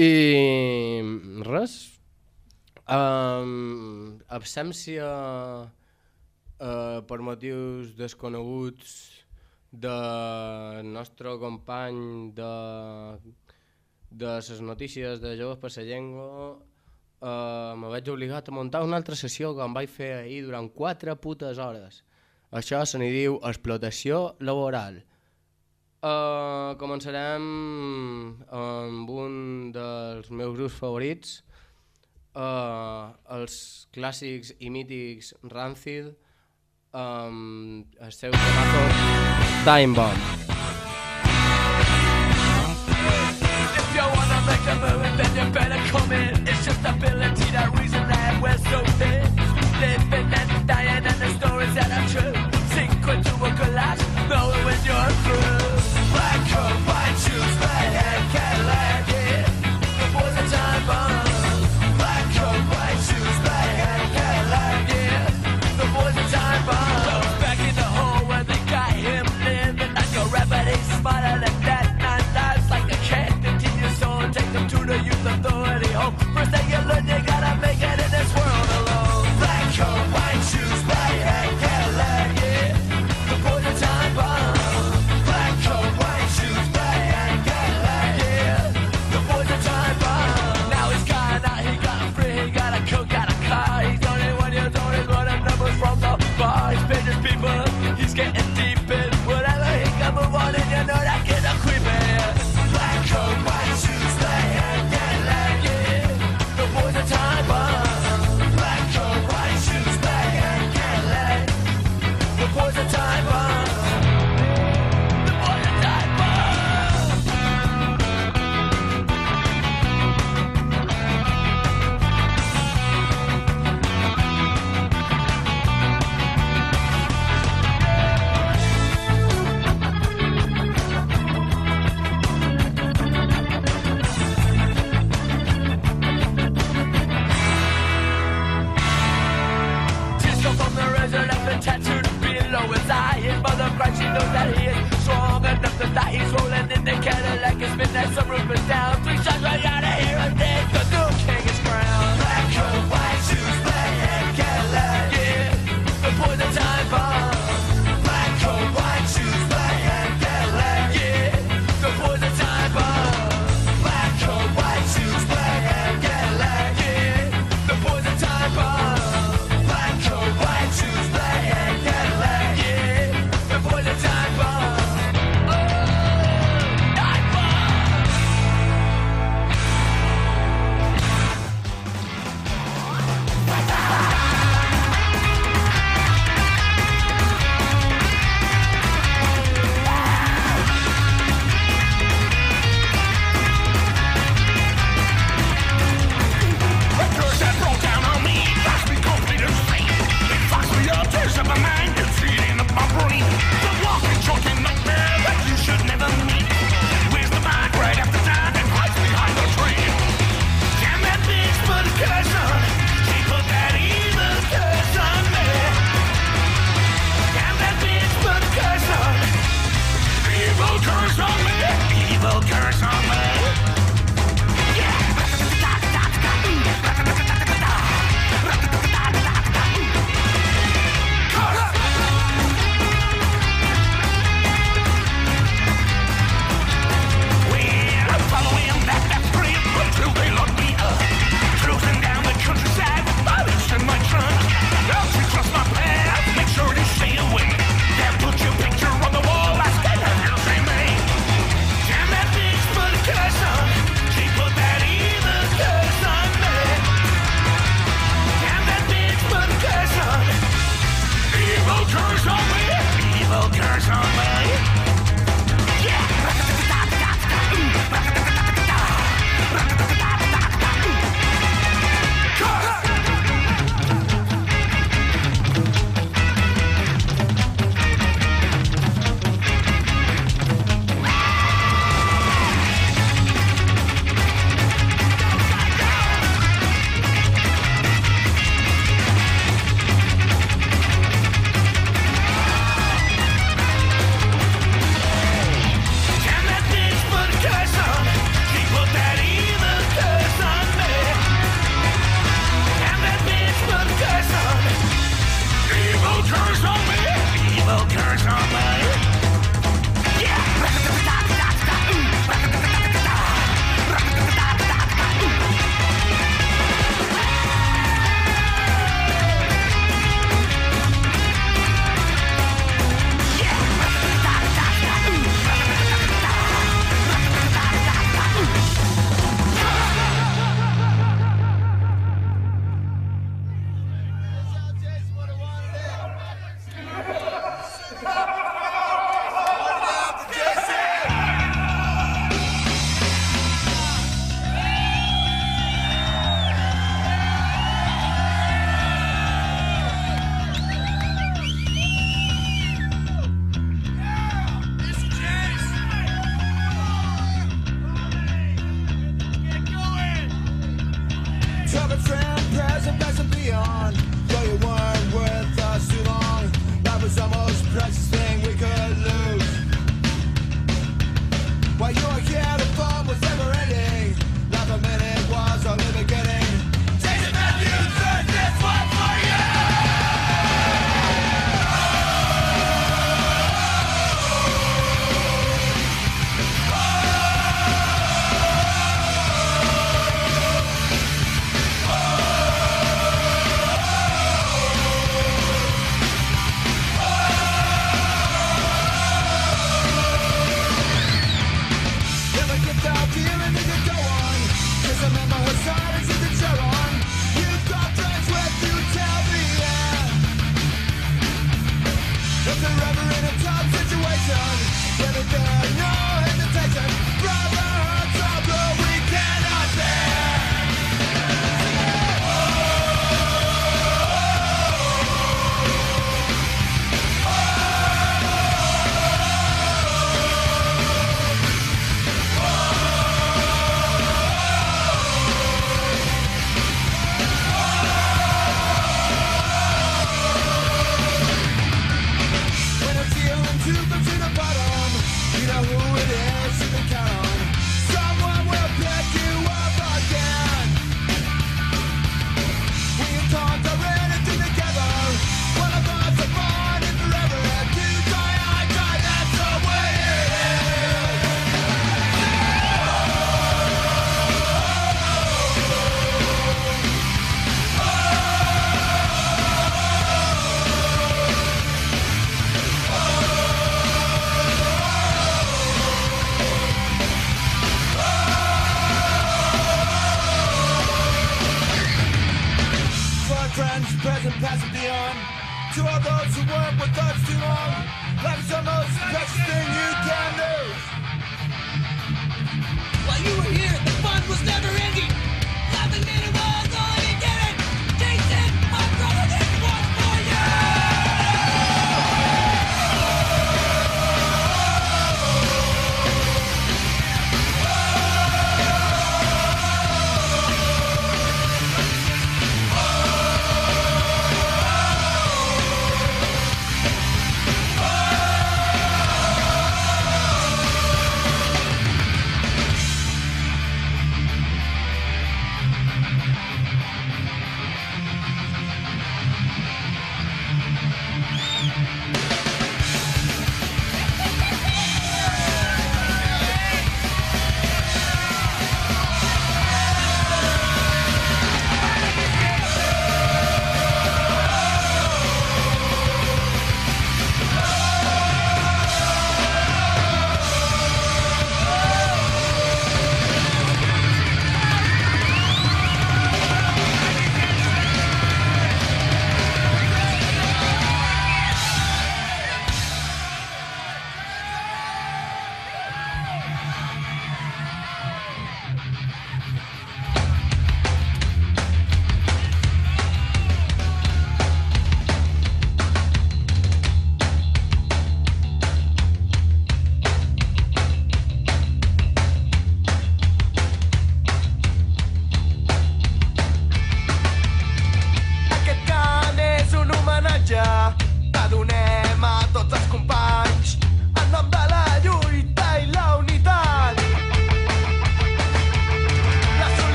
I res, um, absència uh, per motius desconeguts de nostre company de de les notícies de Joves per la Llengua eh, me vaig obligat a muntar una altra sessió que em vaig fer ahir durant quatre putes hores. Això se n'hi diu explotació laboral. Uh, començarem amb un dels meus grups favorits, uh, els clàssics i mítics Rancid, um, el seu temazo Time Bomb. Living and dying and the stories that are true. To a knowing when you're through. work for touch too long. Life's the most best thing you can do. While you were here.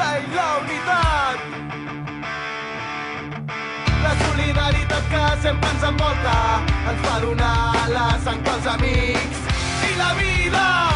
Lluita i la unitat. La solidaritat que sempre ens envolta ens fa donar la sang pels amics i la vida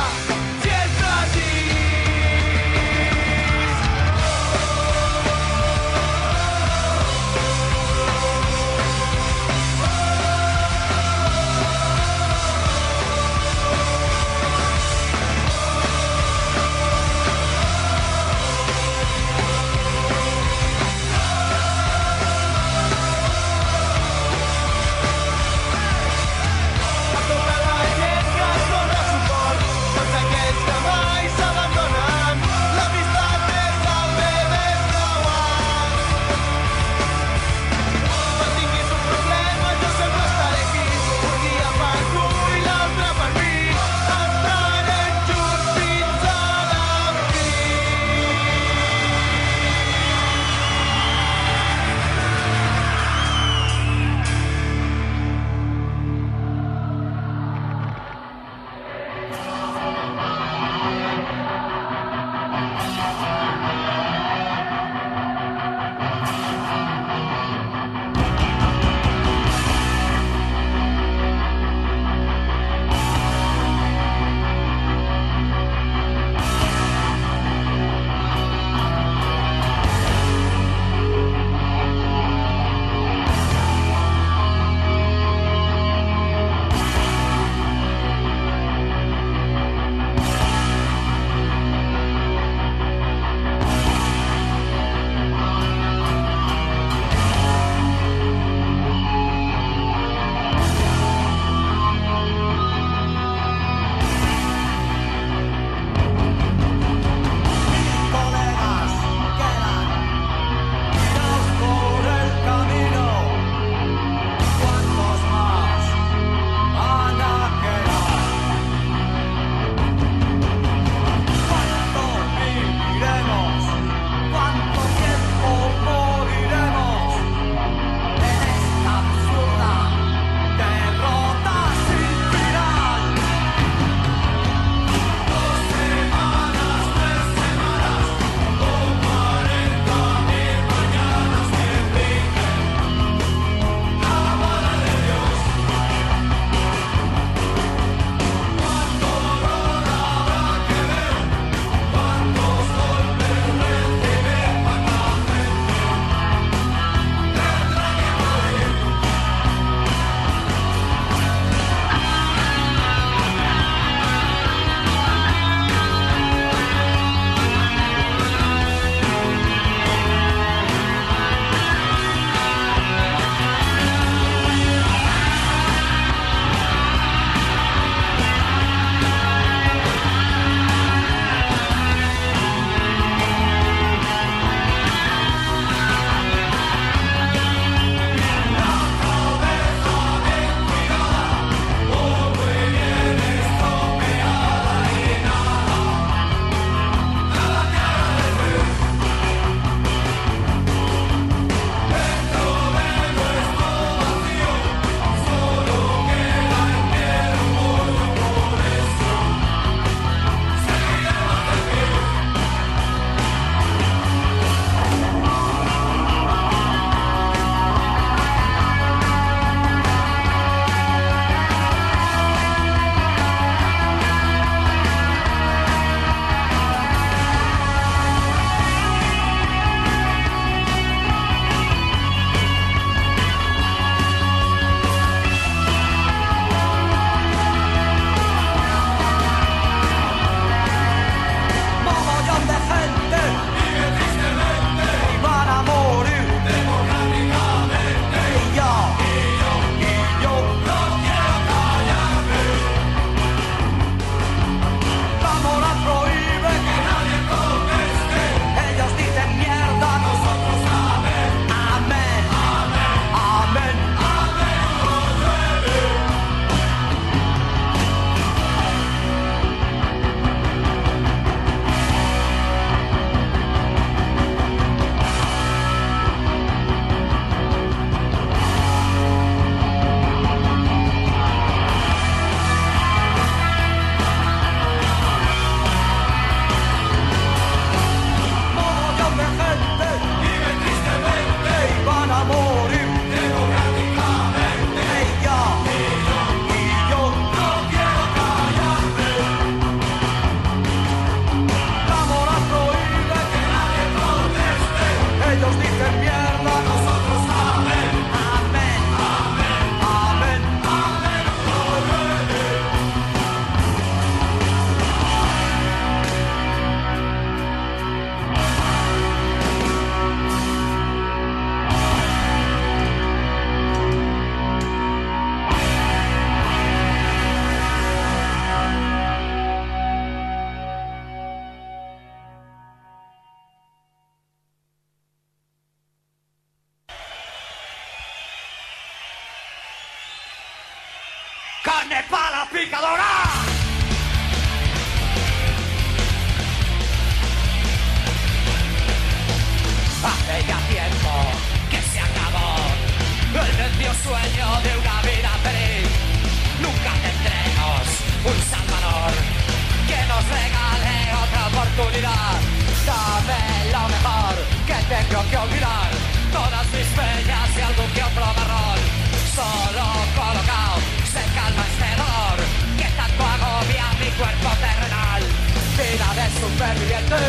souveraineté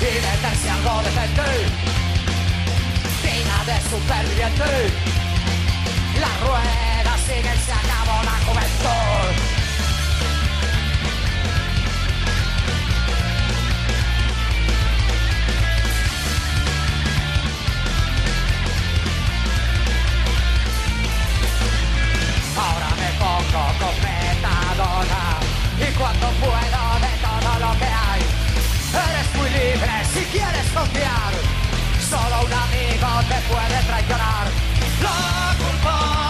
Il est un servant de fêté Digna de superviviente La rueda sigue y se acabó la juventud. Ahora me pongo con metadona y cuando puedo lo que hay. Eres muy libre si quieres confiar. Solo un amigo te puede traicionar. La culpa.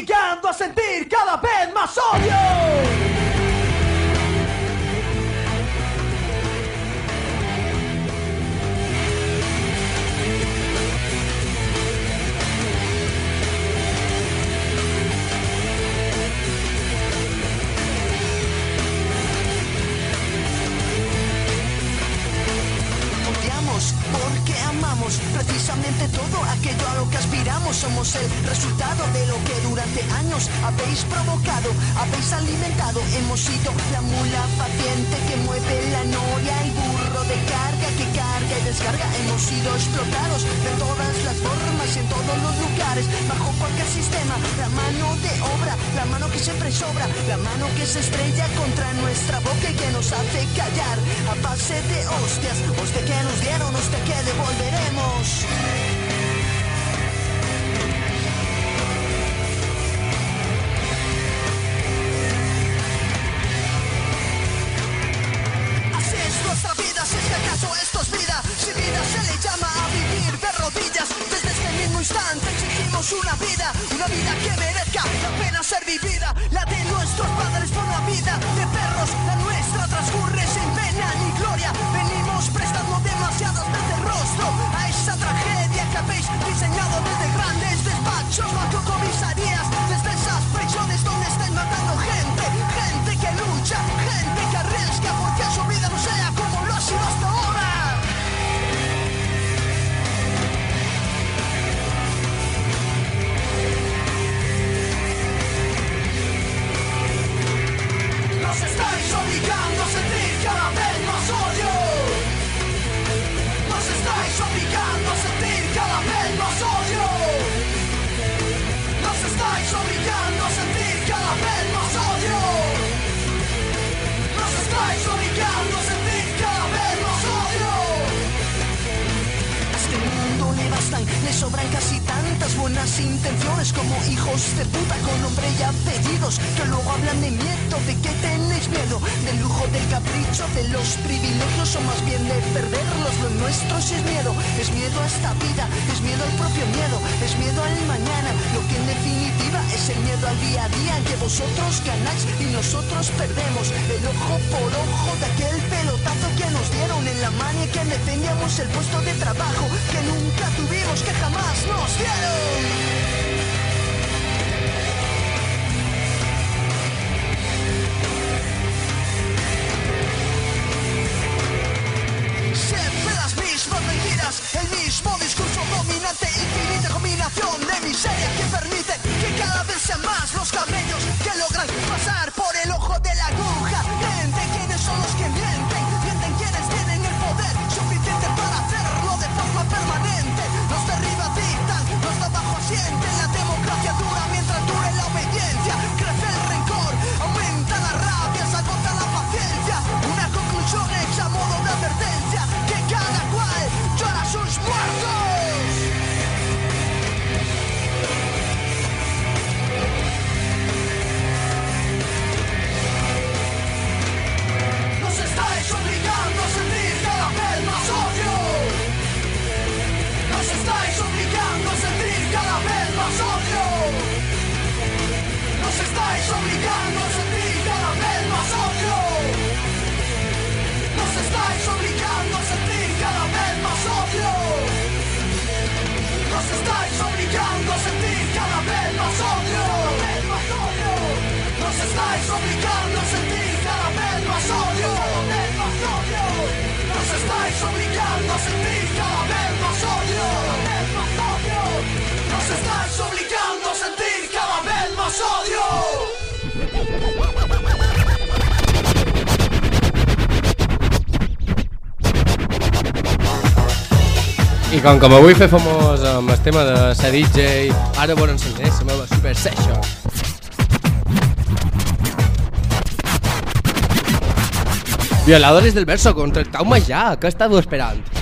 obligando a sentir cada vez más odio. que se estrella contra nuestra boca y que nos hace callar. A base de hostias, hostia que nos dieron Sou branca se tantas buenas intenciones como hijos de puta con nombre y apellidos que luego hablan de miedo, de que tenéis miedo, del lujo, del capricho, de los privilegios o más bien de perderlos. Lo nuestro sí es miedo, es miedo a esta vida, es miedo al propio miedo, es miedo al mañana, lo que en definitiva es el miedo al día a día en que vosotros ganáis y nosotros perdemos. El ojo por ojo de aquel pelotazo que nos dieron en la mano y que defendíamos el puesto de trabajo que nunca tuvimos, que jamás nos dieron. Brasil! Nos estáis Obligando a sentir cada vez más odio. Nos estáis obligando a sentir cada vez más odio. Nos estáis obligando a sentir cada vez más odio. I com que m'avui fer famós amb el tema de ser DJ, ara volen sentir la meva Super Session. Violadores del verso, contractau-me ja, què estàveu esperant?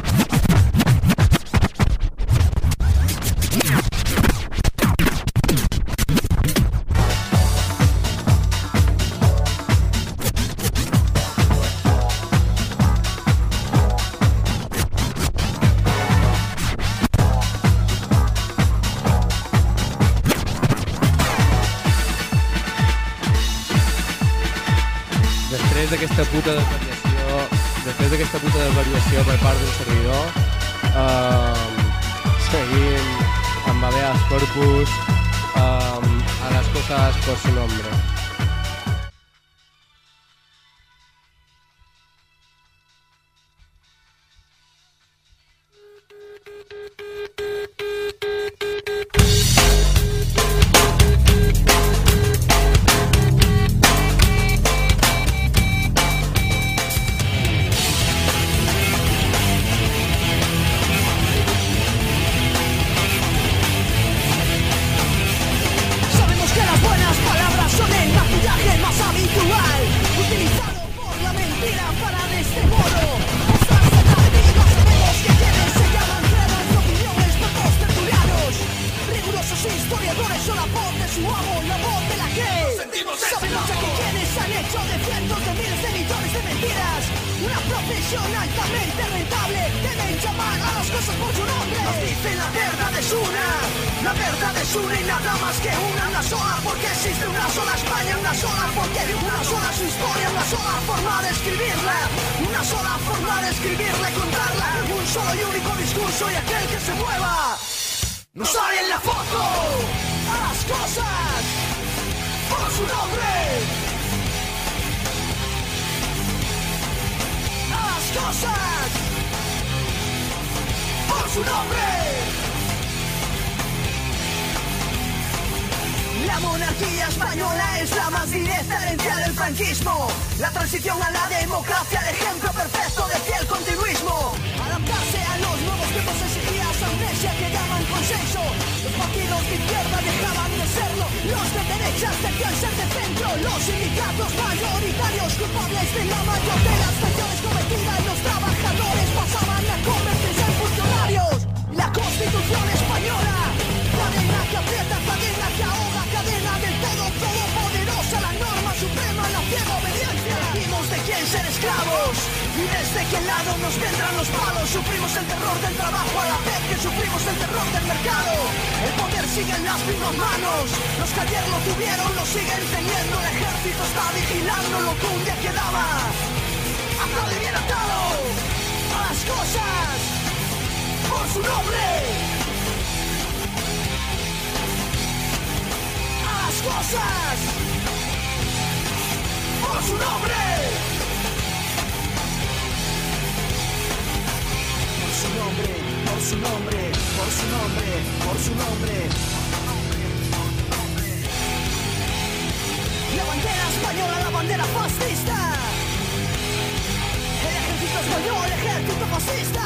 Su nombre, por su nombre, por su nombre. La bandera española, la bandera fascista. El ejército español, el ejército fascista.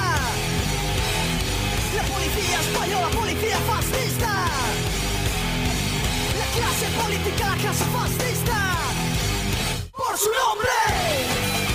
La policía española, policía fascista. La clase política, la clase fascista. Por su nombre.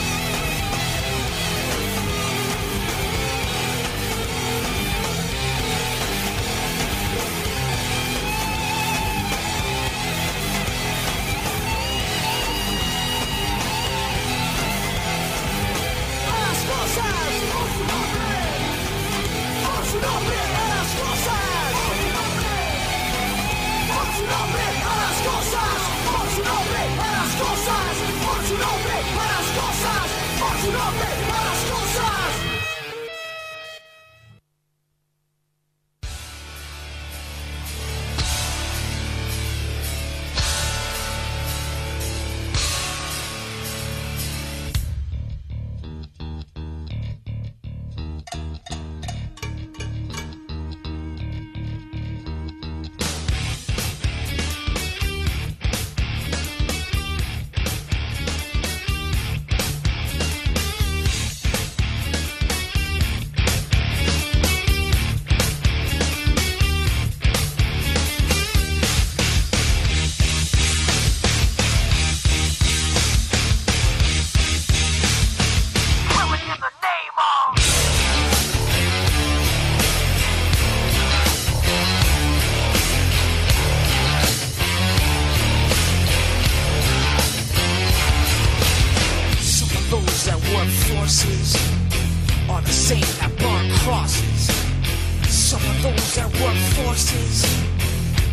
Forces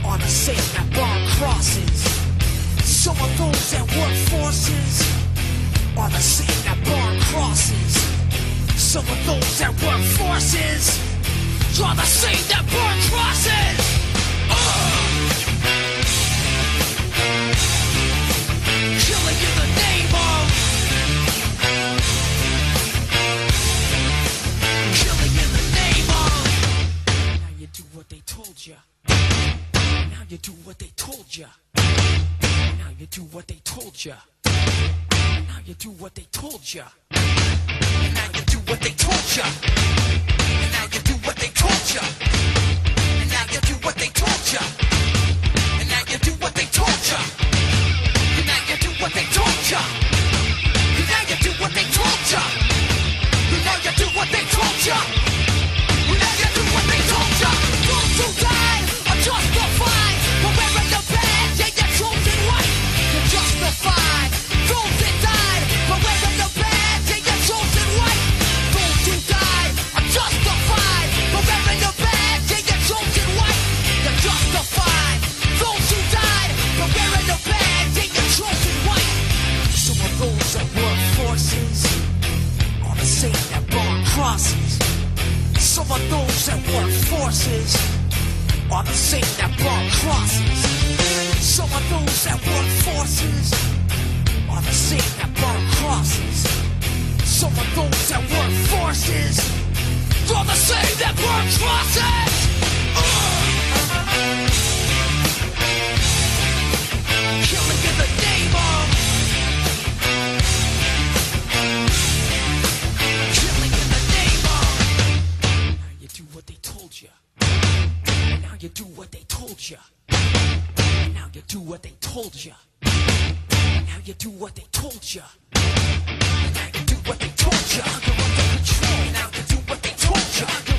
are the same that burn crosses. Some of those that work forces are the same that burn crosses. Some of those that work forces are the same that burn crosses. You do what they told ya Now you do what they told ya Now you do what they told ya Now you do what they told ya And Now you do what they told ya And now you do what they told ya And now you do what they told ya now you do what they told ya. Now you do what they told ya. Now you do what they told ya. Forces are the same that burn crosses. Some of those that work forces are the same that burn crosses. Some of those that work forces are the same that burn crosses. Ugh. Killing in the name Now you do what they told you. Now you do what they told you. Now you do what they told you. Now you do what they told you. Under control. Now you do what they told you.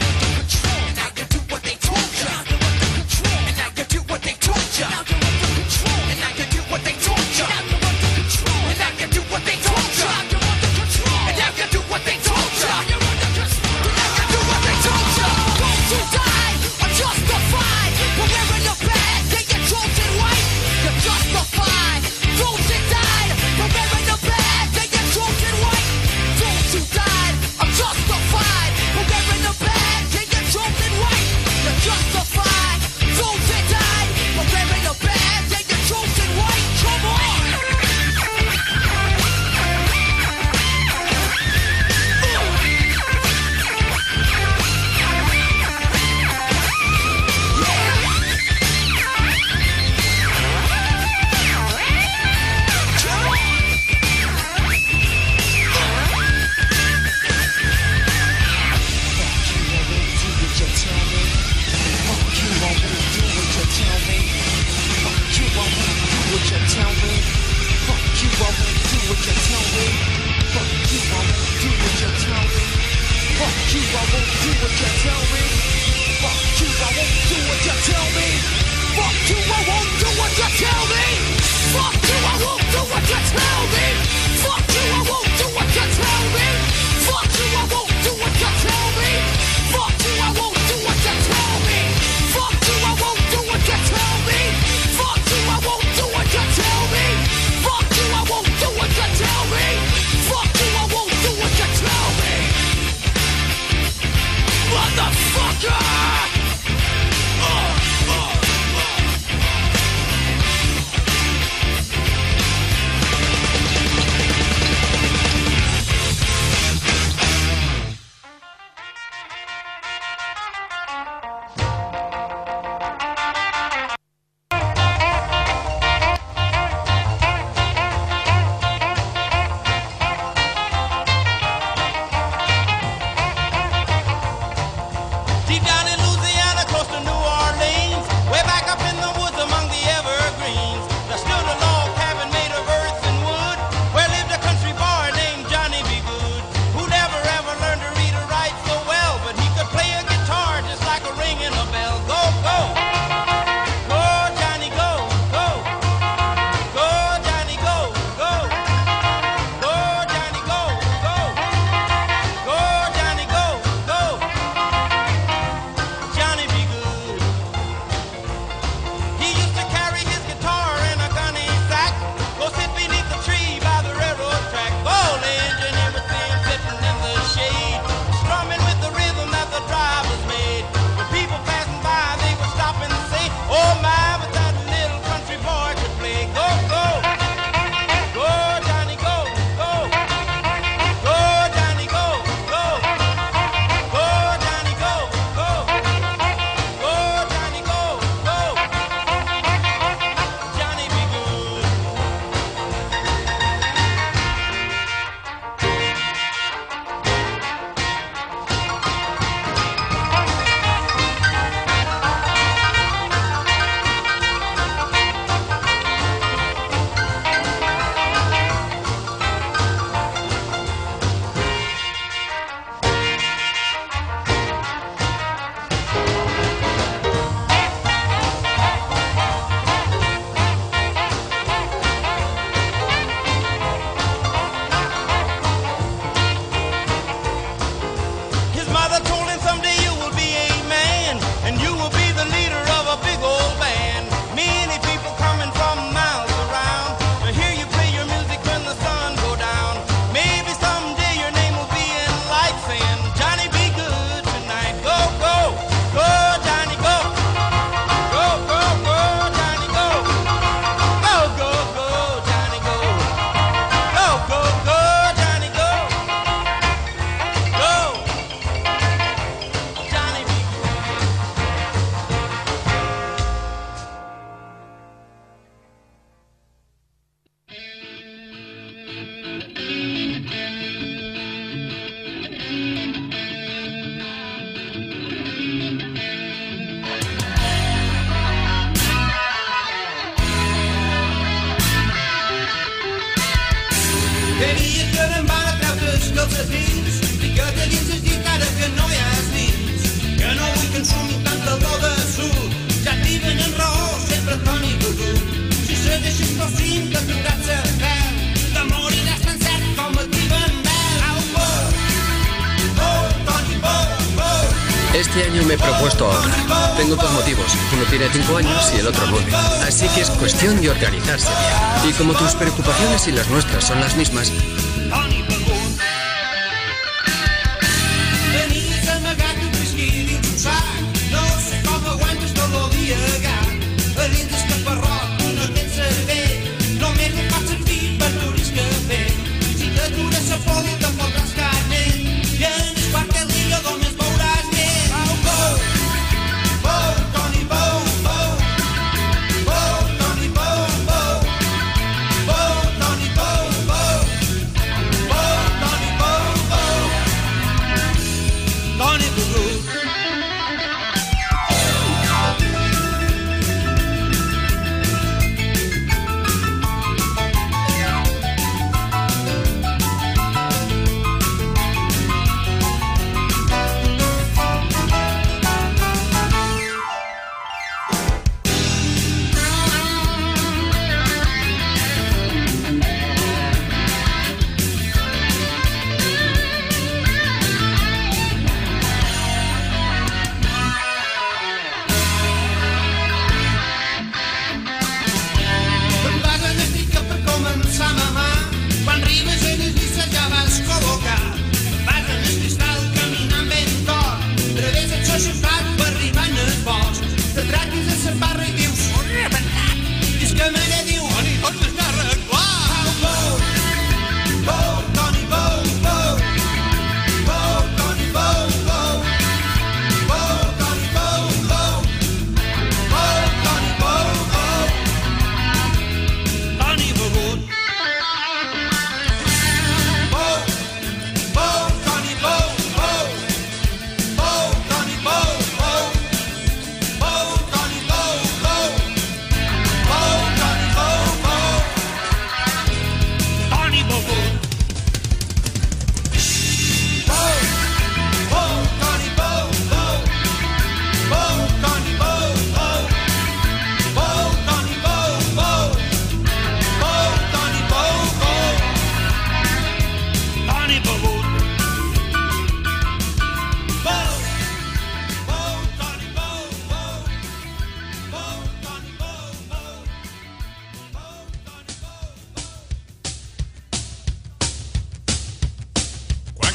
y las nuestras son las mismas,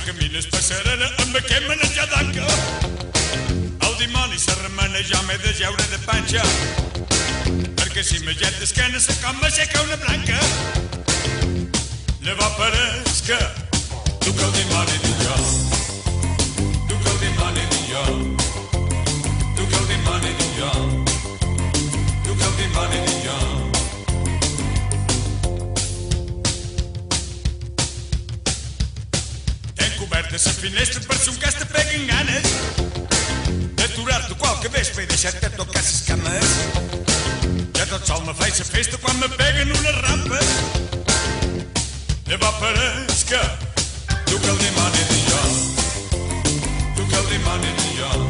camines per serena amb aquest menjar d'anca. El dimoni se remena, ja m'he de geure de panxa, perquè si me jet d'esquena se com m'aixeca una branca. Llavors pareix que tu que el dimoni diu jo, tu que el dimoni diu jo, tu que el dimoni diu jo, tu que el dimoni diu jo. dessa finestra parece um gajo pega em ganas. Aturar-te qualquer vez para deixar até tocar as camas. Já dá só uma vez a festa quando me pega numa rampa. Leva para ska, tu que limane de tu que limane de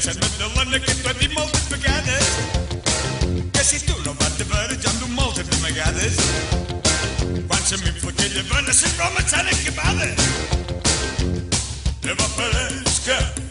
pensant-me de la que et va dir moltes vegades. Que si tu no vas de veure ja em du moltes de vegades. Quan se m'infla aquella vena se començant acabada te va pareix que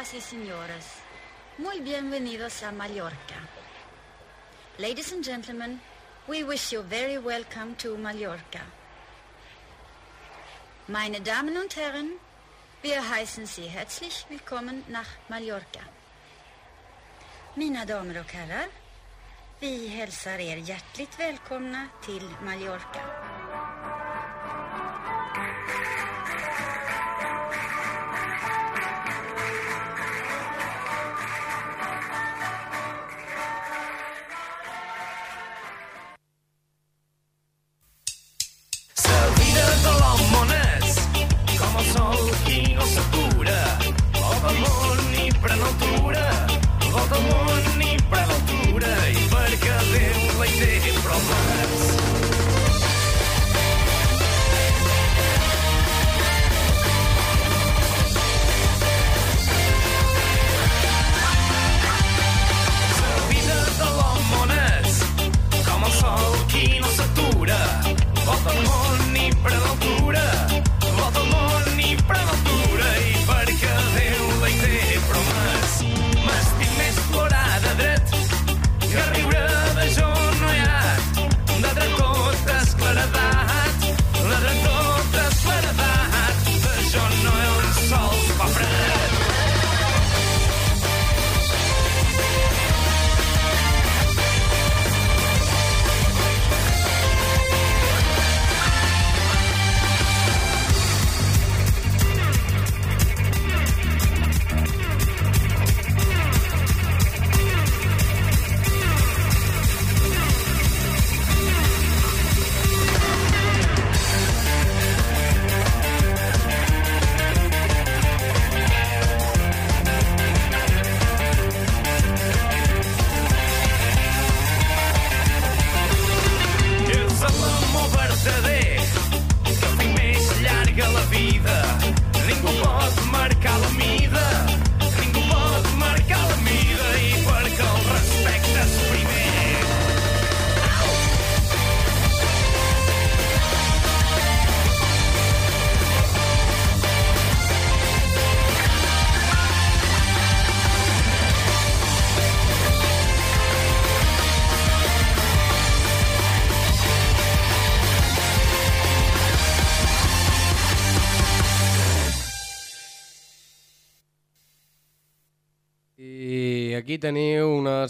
Señoras y señores, muy bienvenidos a Mallorca. Ladies and gentlemen, We wish you very welcome to Mallorca. Meine Damen und Herren, wir heißen Sie herzlich willkommen nach Mallorca. Mina damer och herrar, vi hälsar er hjärtligt välkomna till Mallorca.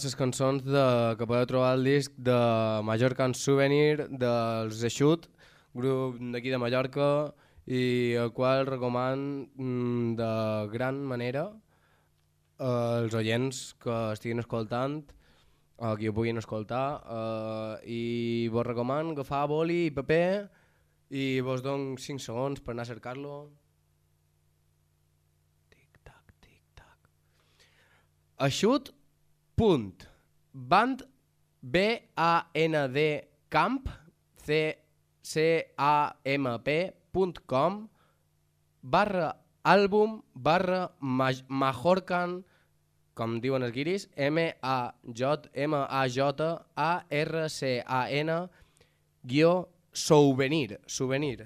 Les cançons de, que podeu trobar al disc de Mallorcan Souvenir dels Eixut, grup d'aquí de Mallorca, i el qual recoman mm, de gran manera als oients que estiguin escoltant o que ho puguin escoltar eh, i vos recoman agafar boli i paper i vos dono 5 segons per anar a cercar-lo. Aixut, punt. Band, B-A-N-D, camp, C-C-A-M-P, punt com, barra àlbum, barra Maj- Majorcan, com diuen els guiris, M-A-J, M-A-J-A-R-C-A-N, guió, souvenir, souvenir.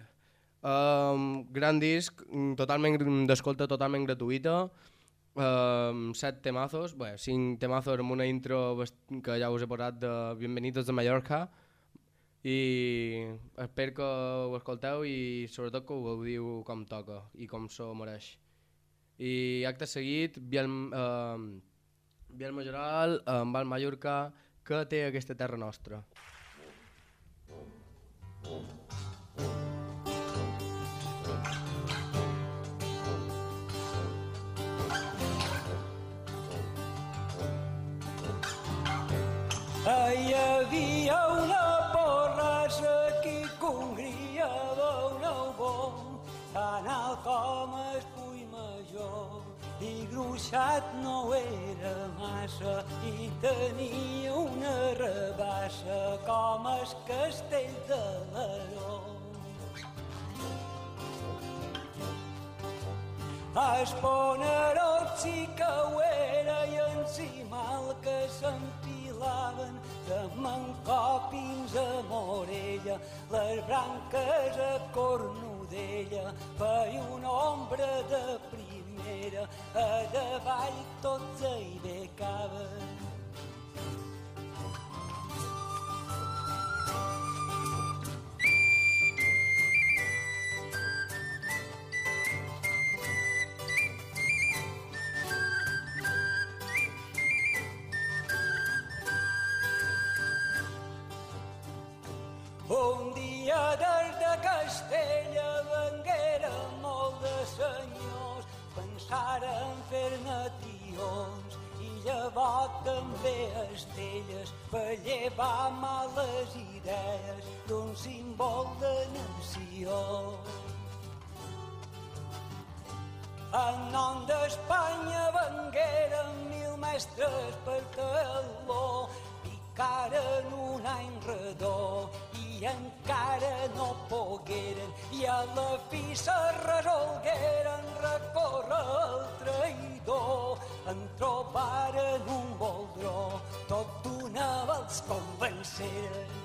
Um, gran disc, totalment d'escolta totalment gratuïta, um, set temazos, bueno, cinc temazos amb una intro que ja us he posat de Bienvenidos de Mallorca i espero que ho escolteu i sobretot que ho gaudiu com toca i com s'ho mereix. I acte seguit, Biel, uh, Biel Majoral, amb el Mallorca, que té aquesta terra nostra. Hi i gruixat no era massa, i tenia una rebassa com el castell de l'Aró. Es ponerot sí que ho era i encimal que s'empilaven de mancòpins a Morella, les branques a Cornudella, feia una ombra de primera, a davall tots hi becaven. També estelles per llevar males idees d'un símbol de nació. En nom d'Espanya vengueren mil mestres per taló, picaren un any redó i encara no pogueren i a la fi se resolgueren recórrer el traïdor. En trobaren un voldró, tot d'una els convenceren.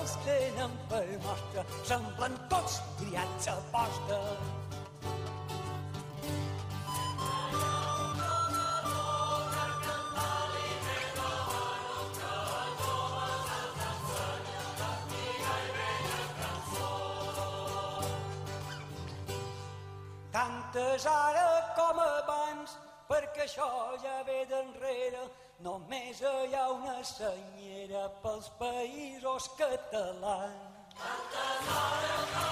Els tenen per mostra, semblen tots criats a posta. tantes ara com abans, perquè això ja ve d'enrere. Només hi ha una senyera pels països catalans. Polítics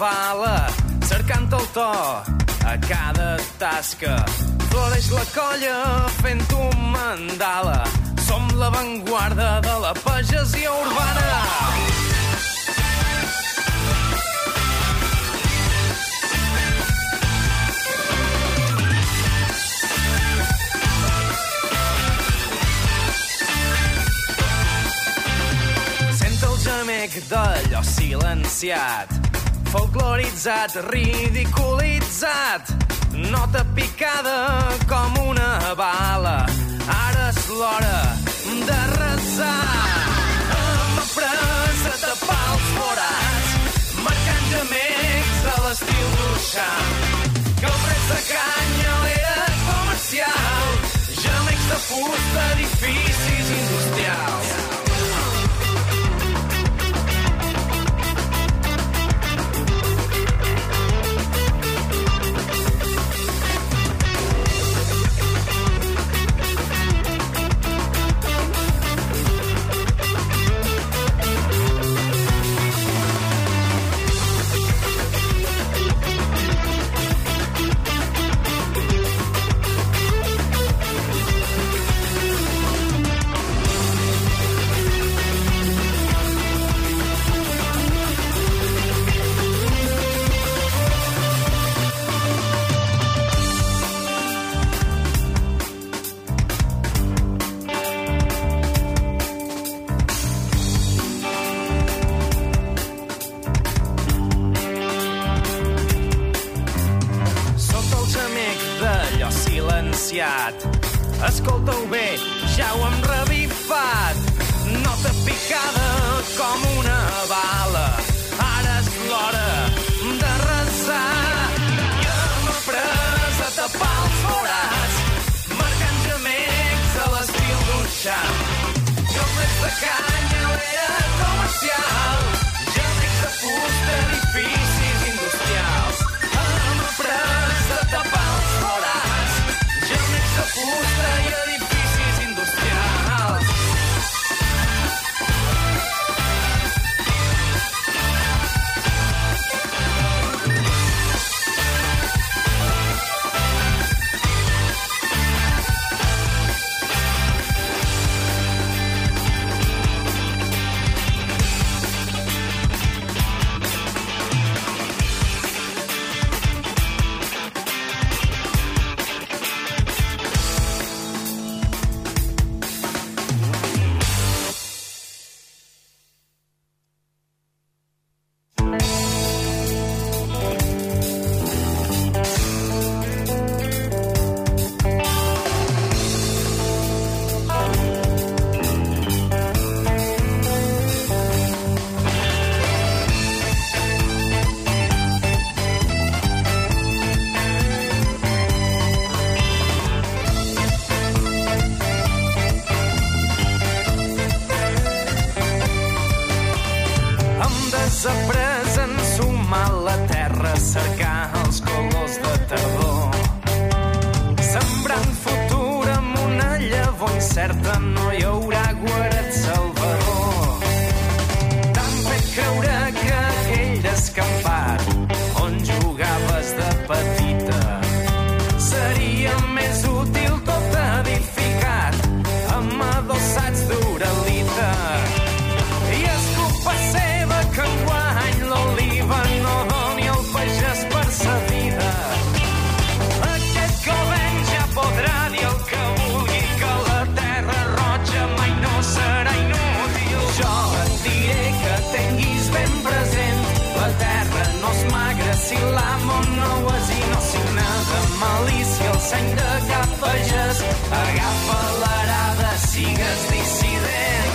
bala, cercant el to a cada tasca. Floreix la colla fent un mandala. Som l'avantguarda de la pagesia urbana. Sent el gemec d'allò silenciat, folcloritzat, ridiculitzat, nota picada com una bala. Ara és l'hora de resar. Hem après a tapar els forats, marcant gemecs de l'estil bruixant. Que el pres de canya era comercial, gemecs de fusta, edificis industrials. Silenciat. Escolta-ho bé, ja ho hem revifat. Seny de cap pagès. Agafa l'arada, sigues dissident.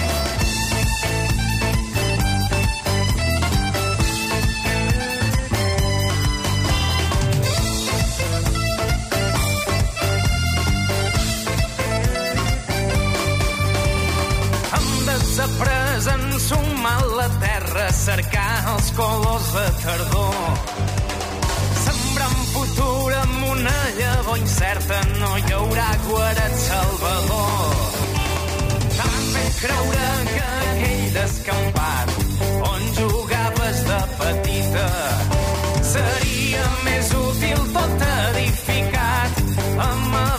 Hem desaprès en sumar la terra, cercar els colors de tardor una llavor incerta no hi haurà guaret salvador. T'han fet creure que aquell descampat on jugaves de petita seria més útil tot edificat amb el